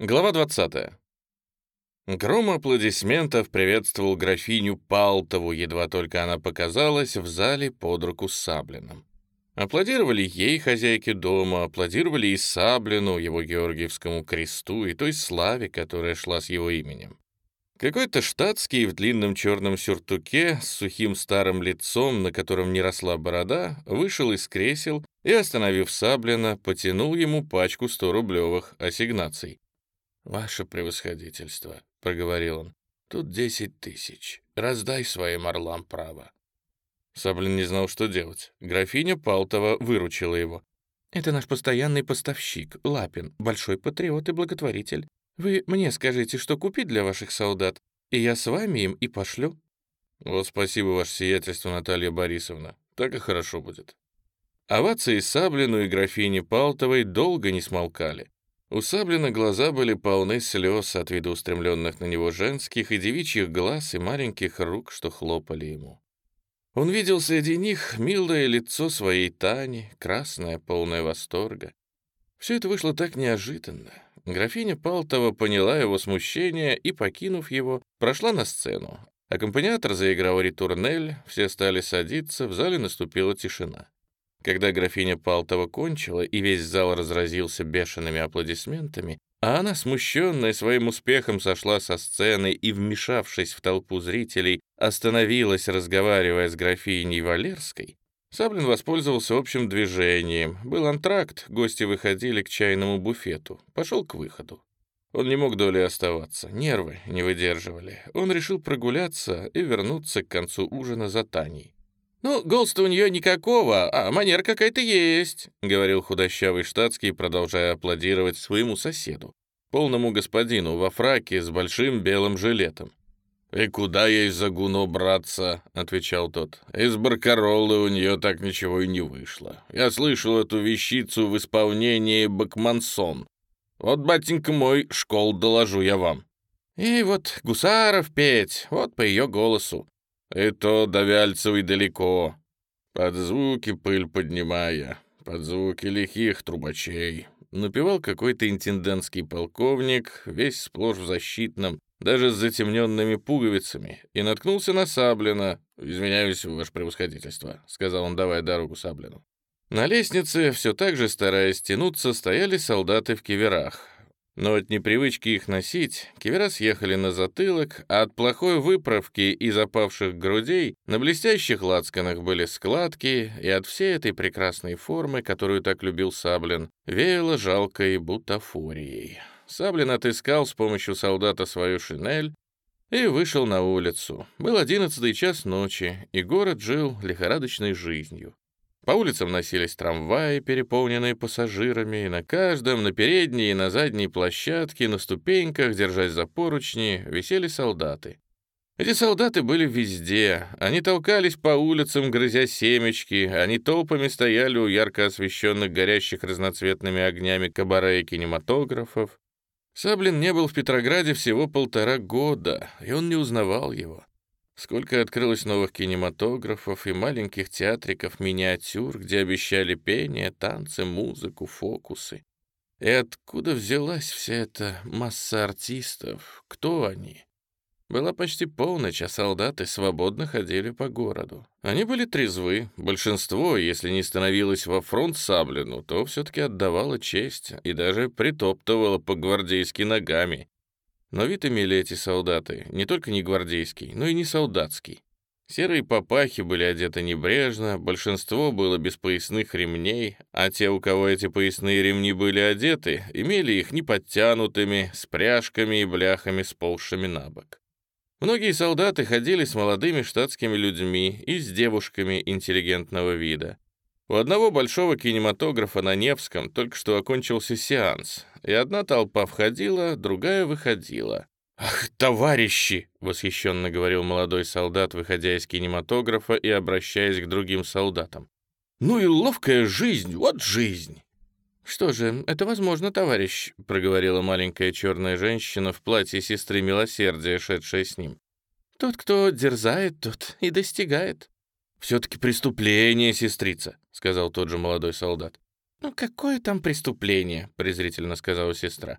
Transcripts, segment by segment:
Глава 20. Гром аплодисментов приветствовал графиню Палтову, едва только она показалась в зале под руку с Саблиным. Аплодировали ей, хозяйке дома, аплодировали и Саблину, его Георгиевскому кресту, и той славе, которая шла с его именем. Какой-то штатский в длинном черном сюртуке с сухим старым лицом, на котором не росла борода, вышел из кресел и, остановив Саблина, потянул ему пачку 100-рублевых ассигнаций. «Ваше превосходительство», — проговорил он, — «тут десять тысяч. Раздай своим орлам право». Саблин не знал, что делать. Графиня Палтова выручила его. «Это наш постоянный поставщик, Лапин, большой патриот и благотворитель. Вы мне скажите, что купить для ваших солдат, и я с вами им и пошлю». «Вот спасибо, ваше сиятельство, Наталья Борисовна. Так и хорошо будет». Овации Саблину и графине Палтовой долго не смолкали. У Саблина глаза были полны слез от вида устремленных на него женских и девичьих глаз и маленьких рук, что хлопали ему. Он видел среди них милое лицо своей Тани, красное, полное восторга. Все это вышло так неожиданно. Графиня Палтова поняла его смущение и, покинув его, прошла на сцену. Аккомпаниатор заиграл ритурнель, все стали садиться, в зале наступила тишина. Когда графиня Палтова кончила, и весь зал разразился бешеными аплодисментами, а она, смущенная своим успехом, сошла со сцены и, вмешавшись в толпу зрителей, остановилась, разговаривая с графиней Валерской, Саблин воспользовался общим движением. Был антракт, гости выходили к чайному буфету. Пошел к выходу. Он не мог долей оставаться, нервы не выдерживали. Он решил прогуляться и вернуться к концу ужина за Таней. «Ну, голоса у нее никакого, а манер какая-то есть», — говорил худощавый штатский, продолжая аплодировать своему соседу, полному господину во фраке с большим белым жилетом. «И куда ей за гуно браться?» — отвечал тот. «Из баркаролы у нее так ничего и не вышло. Я слышал эту вещицу в исполнении Бакмансон. Вот, батенька мой, школ доложу я вам». «И вот Гусаров петь, вот по ее голосу». «И то до Вяльцевой далеко. Под звуки пыль поднимая, под звуки лихих трубачей». Напевал какой-то интендантский полковник, весь сплошь в защитном, даже с затемненными пуговицами, и наткнулся на Саблина. «Извиняюсь, ваше превосходительство», — сказал он, давая дорогу Саблину. На лестнице, все так же стараясь тянуться, стояли солдаты в киверах. Но от непривычки их носить, кивера съехали на затылок, а от плохой выправки и запавших грудей на блестящих лацканах были складки, и от всей этой прекрасной формы, которую так любил Саблин, веяло жалкой бутафорией. Саблин отыскал с помощью солдата свою шинель и вышел на улицу. Был одиннадцатый час ночи, и город жил лихорадочной жизнью. По улицам носились трамваи, переполненные пассажирами, и на каждом, на передней и на задней площадке, на ступеньках, держась за поручни, висели солдаты. Эти солдаты были везде. Они толкались по улицам, грызя семечки. Они толпами стояли у ярко освещенных горящих разноцветными огнями кабаре и кинематографов. Саблин не был в Петрограде всего полтора года, и он не узнавал его. Сколько открылось новых кинематографов и маленьких театриков миниатюр, где обещали пение, танцы, музыку, фокусы. И откуда взялась вся эта масса артистов? Кто они? Была почти полночь, а солдаты свободно ходили по городу. Они были трезвы. Большинство, если не становилось во фронт Саблину, то все-таки отдавало честь и даже притоптывало по-гвардейски ногами. Но вид имели эти солдаты не только не гвардейский, но и не солдатский. Серые папахи были одеты небрежно, большинство было без поясных ремней, а те, у кого эти поясные ремни были одеты, имели их неподтянутыми, с пряжками и бляхами, сползшими на бок. Многие солдаты ходили с молодыми штатскими людьми и с девушками интеллигентного вида. У одного большого кинематографа на Невском только что окончился сеанс, и одна толпа входила, другая выходила. «Ах, товарищи!» — восхищенно говорил молодой солдат, выходя из кинематографа и обращаясь к другим солдатам. «Ну и ловкая жизнь, вот жизнь!» «Что же, это возможно, товарищ», — проговорила маленькая черная женщина в платье сестры милосердия, шедшая с ним. «Тот, кто дерзает, тот и достигает». «Все-таки преступление, сестрица», — сказал тот же молодой солдат. «Ну какое там преступление?» — презрительно сказала сестра.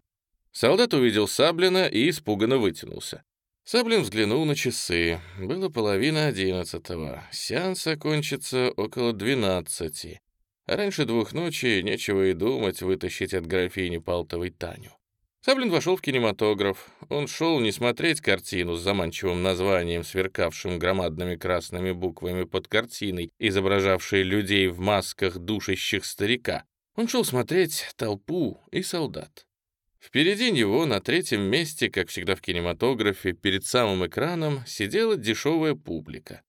Солдат увидел Саблина и испуганно вытянулся. Саблин взглянул на часы. Было половина одиннадцатого. Сеанс окончится около двенадцати. А раньше двух ночи нечего и думать вытащить от графини Палтовой Таню. Саблин вошел в кинематограф. Он шел не смотреть картину с заманчивым названием, сверкавшим громадными красными буквами под картиной, изображавшей людей в масках душащих старика. Он шел смотреть толпу и солдат. Впереди него, на третьем месте, как всегда в кинематографе, перед самым экраном, сидела дешевая публика.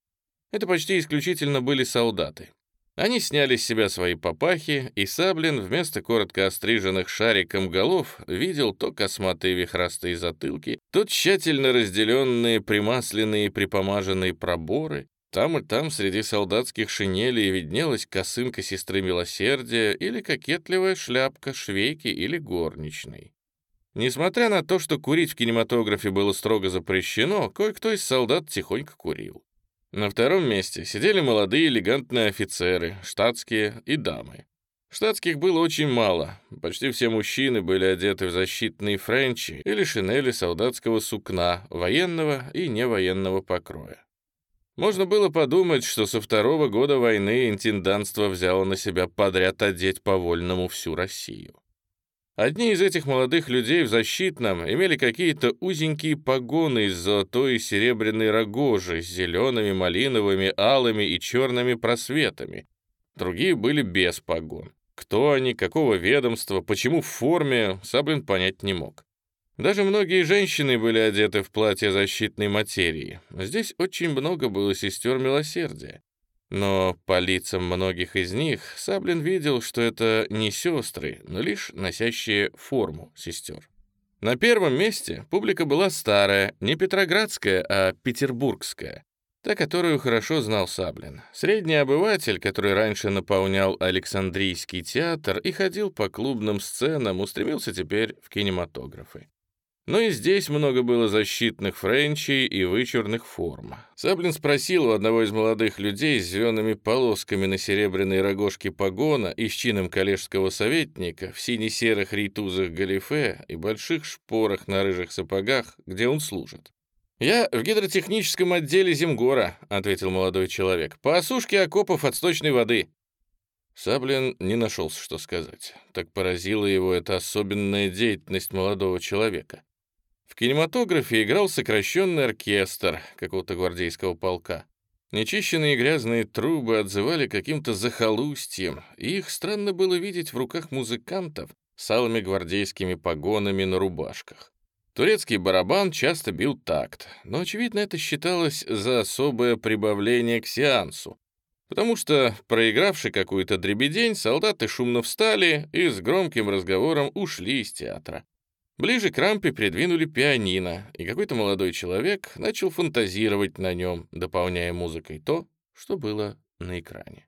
Это почти исключительно были солдаты. Они сняли с себя свои папахи, и Саблин вместо коротко остриженных шариком голов видел то косматые вихрастые затылки, то тщательно разделенные примасленные припомаженные проборы. Там и там среди солдатских шинелей виднелась косынка сестры милосердия или кокетливая шляпка швейки или горничной. Несмотря на то, что курить в кинематографе было строго запрещено, кое-кто из солдат тихонько курил. На втором месте сидели молодые элегантные офицеры, штатские и дамы. Штатских было очень мало. Почти все мужчины были одеты в защитные френчи или шинели солдатского сукна, военного и невоенного покроя. Можно было подумать, что со второго года войны интендантство взяло на себя подряд одеть по-вольному всю Россию. Одни из этих молодых людей в защитном имели какие-то узенькие погоны из золотой и серебряной рогожи с зелеными, малиновыми, алыми и черными просветами. Другие были без погон. Кто они, какого ведомства, почему в форме, Саблин понять не мог. Даже многие женщины были одеты в платья защитной материи. Здесь очень много было сестер милосердия. Но по лицам многих из них Саблин видел, что это не сестры, но лишь носящие форму сестер. На первом месте публика была старая, не петроградская, а петербургская, та, которую хорошо знал Саблин. Средний обыватель, который раньше наполнял Александрийский театр и ходил по клубным сценам, устремился теперь в кинематографы. Но и здесь много было защитных френчей и вычурных форм. Саблин спросил у одного из молодых людей с зелеными полосками на серебряной рогожке погона и с чином коллежского советника в сине-серых рейтузах галифе и больших шпорах на рыжих сапогах, где он служит. «Я в гидротехническом отделе Земгора», — ответил молодой человек, «по осушке окопов от сточной воды». Саблин не нашелся, что сказать. Так поразила его эта особенная деятельность молодого человека. В кинематографе играл сокращенный оркестр какого-то гвардейского полка. Нечищенные грязные трубы отзывали каким-то захолустьем, и их странно было видеть в руках музыкантов с алыми гвардейскими погонами на рубашках. Турецкий барабан часто бил такт, но, очевидно, это считалось за особое прибавление к сеансу, потому что, проигравший какую-то дребедень, солдаты шумно встали и с громким разговором ушли из театра. Ближе к рампе придвинули пианино, и какой-то молодой человек начал фантазировать на нем, дополняя музыкой то, что было на экране.